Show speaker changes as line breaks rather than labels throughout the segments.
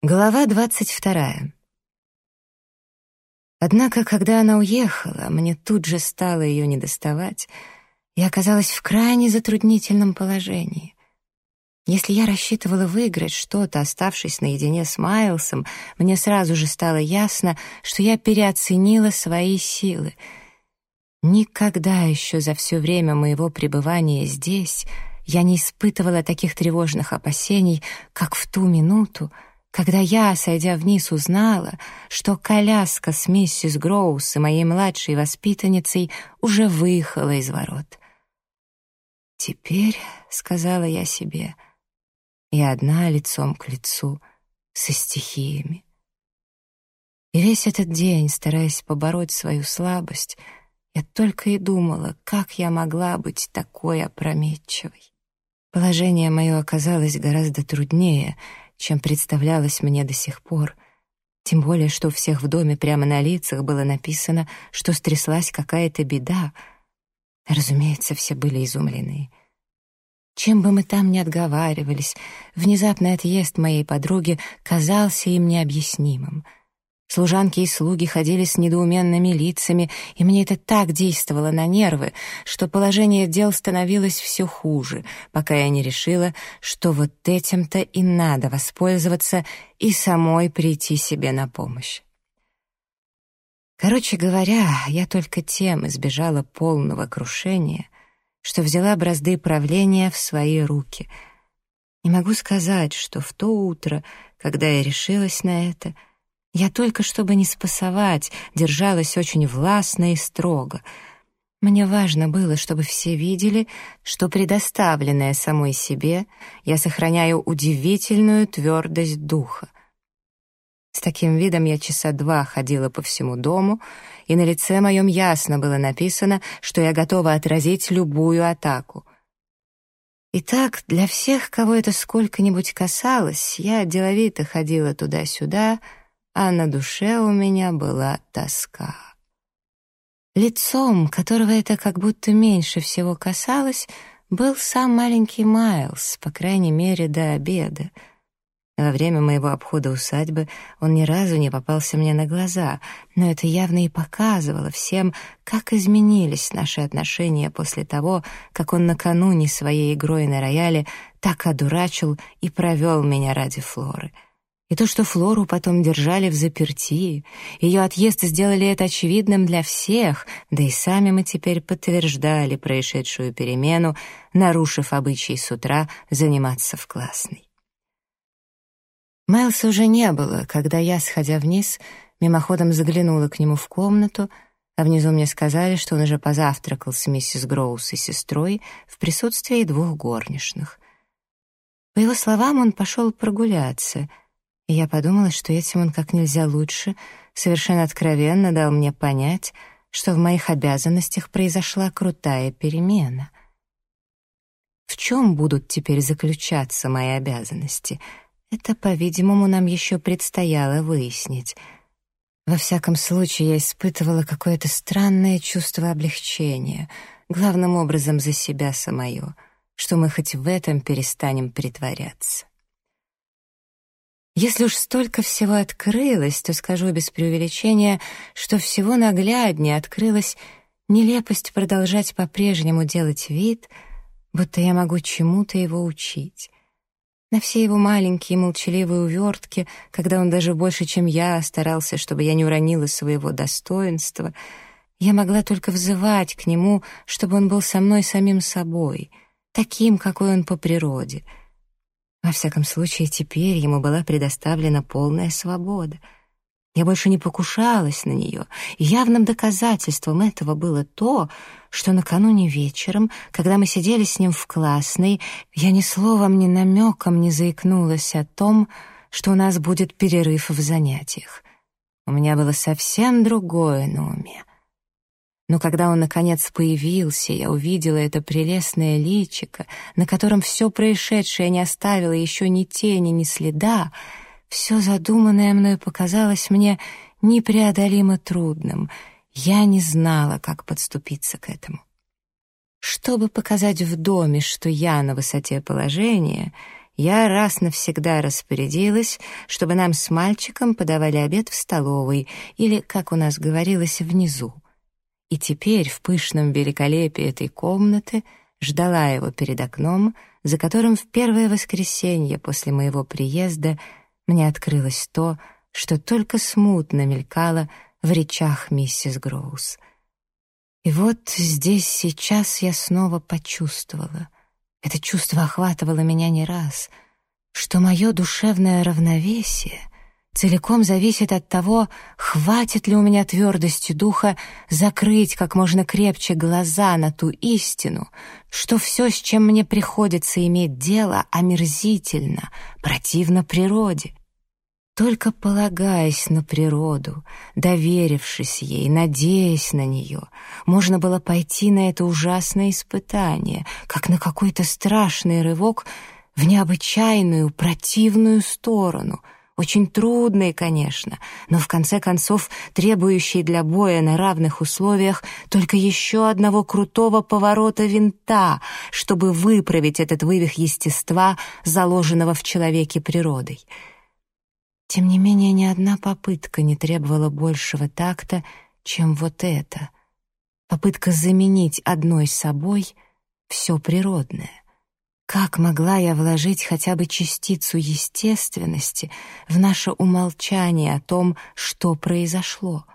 Глава двадцать вторая. Однако, когда она уехала, мне тут же стало ее недоставать, и оказалась в крайне затруднительном положении. Если я рассчитывала выиграть что-то, оставшись наедине с Майлсом, мне сразу же стало ясно, что я переоценила свои силы. Никогда еще за все время моего пребывания здесь я не испытывала таких тревожных опасений, как в ту минуту, когда я, сойдя вниз, узнала, что коляска с миссис Гроус и моей младшей воспитанницей уже выехала из ворот. «Теперь», — сказала я себе, — «я одна лицом к лицу со стихиями». И весь этот день, стараясь побороть свою слабость, я только и думала, как я могла быть такой опрометчивой. Положение мое оказалось гораздо труднее — чем представлялось мне до сих пор. Тем более, что у всех в доме прямо на лицах было написано, что стряслась какая-то беда. Разумеется, все были изумлены. Чем бы мы там ни отговаривались, внезапный отъезд моей подруги казался им необъяснимым — Служанки и слуги ходили с недоуменными лицами, и мне это так действовало на нервы, что положение дел становилось все хуже, пока я не решила, что вот этим-то и надо воспользоваться и самой прийти себе на помощь. Короче говоря, я только тем избежала полного крушения, что взяла бразды правления в свои руки. Не могу сказать, что в то утро, когда я решилась на это — я только, чтобы не спасовать, держалась очень властно и строго. Мне важно было, чтобы все видели, что предоставленная самой себе, я сохраняю удивительную твердость духа. С таким видом я часа два ходила по всему дому, и на лице моем ясно было написано, что я готова отразить любую атаку. Итак, для всех, кого это сколько-нибудь касалось, я деловито ходила туда-сюда, а на душе у меня была тоска. Лицом, которого это как будто меньше всего касалось, был сам маленький Майлз, по крайней мере, до обеда. Во время моего обхода усадьбы он ни разу не попался мне на глаза, но это явно и показывало всем, как изменились наши отношения после того, как он накануне своей игрой на рояле так одурачил и провел меня ради Флоры — и то, что Флору потом держали в заперти, ее отъезд сделали это очевидным для всех, да и сами мы теперь подтверждали происшедшую перемену, нарушив обычай с утра заниматься в классной. Майлса уже не было, когда я, сходя вниз, мимоходом заглянула к нему в комнату, а внизу мне сказали, что он уже позавтракал с миссис Гроус и сестрой в присутствии двух горничных. По его словам, он пошел прогуляться — я подумала, что этим он как нельзя лучше, совершенно откровенно дал мне понять, что в моих обязанностях произошла крутая перемена. В чем будут теперь заключаться мои обязанности? Это, по-видимому, нам еще предстояло выяснить. Во всяком случае, я испытывала какое-то странное чувство облегчения, главным образом за себя самое, что мы хоть в этом перестанем притворяться. Если уж столько всего открылось, то скажу без преувеличения, что всего нагляднее открылась нелепость продолжать по-прежнему делать вид, будто я могу чему-то его учить. На все его маленькие молчаливые увертки, когда он даже больше, чем я, старался, чтобы я не уронила своего достоинства, я могла только взывать к нему, чтобы он был со мной самим собой, таким, какой он по природе — во всяком случае, теперь ему была предоставлена полная свобода. Я больше не покушалась на нее, явным доказательством этого было то, что накануне вечером, когда мы сидели с ним в классной, я ни словом, ни намеком не заикнулась о том, что у нас будет перерыв в занятиях. У меня было совсем другое на уме. Но когда он, наконец, появился, я увидела это прелестное личико, на котором все происшедшее не оставило еще ни тени, ни следа, все задуманное мною показалось мне непреодолимо трудным. Я не знала, как подступиться к этому. Чтобы показать в доме, что я на высоте положения, я раз навсегда распорядилась, чтобы нам с мальчиком подавали обед в столовой или, как у нас говорилось, внизу. И теперь в пышном великолепии этой комнаты ждала его перед окном, за которым в первое воскресенье после моего приезда мне открылось то, что только смутно мелькало в речах миссис Гроус. И вот здесь сейчас я снова почувствовала — это чувство охватывало меня не раз, что мое душевное равновесие целиком зависит от того, хватит ли у меня твердости духа закрыть как можно крепче глаза на ту истину, что все, с чем мне приходится иметь дело, омерзительно, противно природе. Только полагаясь на природу, доверившись ей, надеясь на нее, можно было пойти на это ужасное испытание, как на какой-то страшный рывок в необычайную, противную сторону, очень трудный, конечно, но в конце концов требующий для боя на равных условиях только еще одного крутого поворота винта, чтобы выправить этот вывих естества, заложенного в человеке природой — тем не менее, ни одна попытка не требовала большего такта, чем вот эта. Попытка заменить одной собой все природное. Как могла я вложить хотя бы частицу естественности в наше умолчание о том, что произошло?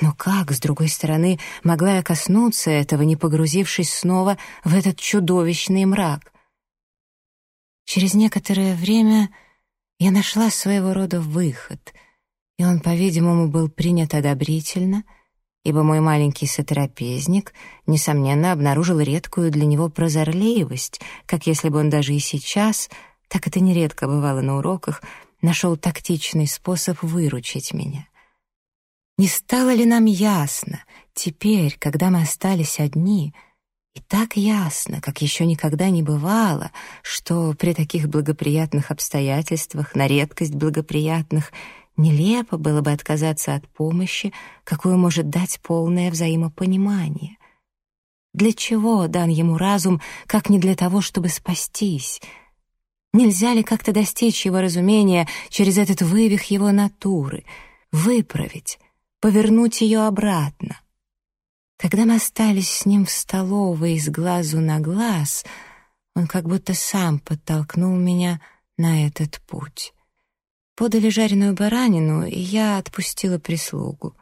Но как, с другой стороны, могла я коснуться этого, не погрузившись снова в этот чудовищный мрак? Через некоторое время я нашла своего рода выход, и он, по-видимому, был принят одобрительно, ибо мой маленький сотрапезник, несомненно, обнаружил редкую для него прозорливость, как если бы он даже и сейчас, так это нередко бывало на уроках, нашел тактичный способ выручить меня. Не стало ли нам ясно, теперь, когда мы остались одни — и так ясно, как еще никогда не бывало, что при таких благоприятных обстоятельствах, на редкость благоприятных, нелепо было бы отказаться от помощи, какую может дать полное взаимопонимание. Для чего дан ему разум, как не для того, чтобы спастись? Нельзя ли как-то достичь его разумения через этот вывих его натуры, выправить, повернуть ее обратно? Когда мы остались с ним в столовой с глазу на глаз, он как будто сам подтолкнул меня на этот путь. Подали жареную баранину, и я отпустила прислугу.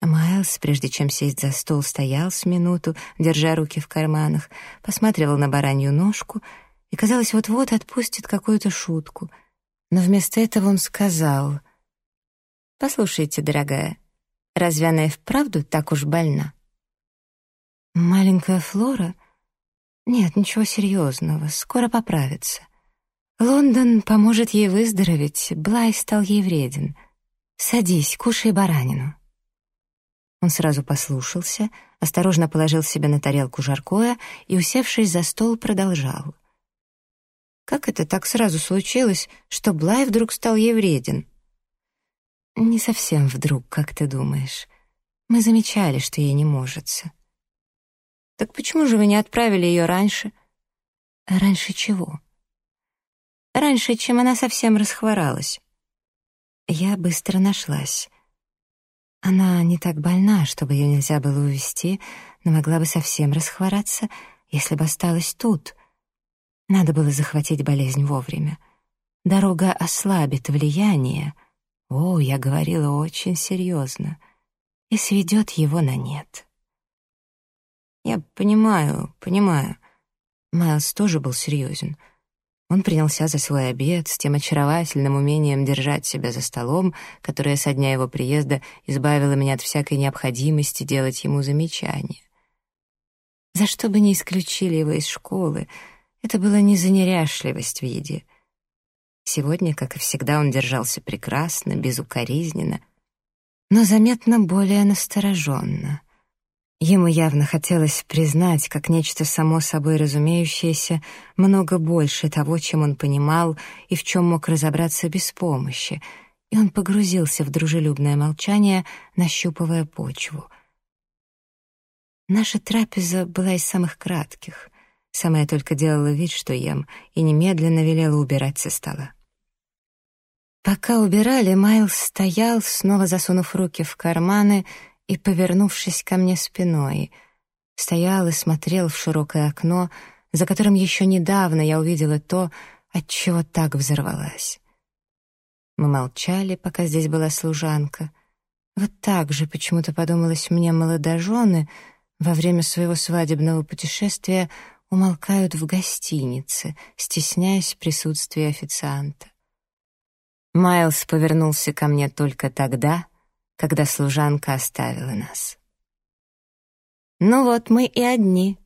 Майлз, прежде чем сесть за стол, стоял с минуту, держа руки в карманах, посматривал на баранью ножку и, казалось, вот-вот отпустит какую-то шутку. Но вместо этого он сказал, «Послушайте, дорогая, разве она и вправду так уж больна?» «Маленькая Флора? Нет, ничего серьезного, скоро поправится. Лондон поможет ей выздороветь, Блай стал ей вреден. Садись, кушай баранину». Он сразу послушался, осторожно положил себе на тарелку жаркое и, усевшись за стол, продолжал. «Как это так сразу случилось, что Блай вдруг стал ей вреден?» «Не совсем вдруг, как ты думаешь. Мы замечали, что ей не можется». Так почему же вы не отправили ее раньше? Раньше чего? Раньше, чем она совсем расхворалась. Я быстро нашлась. Она не так больна, чтобы ее нельзя было увезти, но могла бы совсем расхвораться, если бы осталась тут. Надо было захватить болезнь вовремя. Дорога ослабит влияние. О, я говорила очень серьезно. И сведет его на нет. «Я понимаю, понимаю». Майлз тоже был серьезен. Он принялся за свой обед с тем очаровательным умением держать себя за столом, которое со дня его приезда избавило меня от всякой необходимости делать ему замечания. За что бы ни исключили его из школы, это было не за неряшливость в еде. Сегодня, как и всегда, он держался прекрасно, безукоризненно, но заметно более настороженно. Ему явно хотелось признать, как нечто само собой разумеющееся, много больше того, чем он понимал и в чем мог разобраться без помощи, и он погрузился в дружелюбное молчание, нащупывая почву. Наша трапеза была из самых кратких. Сама я только делала вид, что ем, и немедленно велела убирать со стола. Пока убирали, Майлз стоял, снова засунув руки в карманы и повернувшись ко мне спиной. Стоял и смотрел в широкое окно, за которым еще недавно я увидела то, от чего так взорвалась. Мы молчали, пока здесь была служанка. Вот так же почему-то подумалось мне молодожены во время своего свадебного путешествия умолкают в гостинице, стесняясь присутствия официанта. Майлз повернулся ко мне только тогда, когда служанка оставила нас. «Ну вот мы и одни»,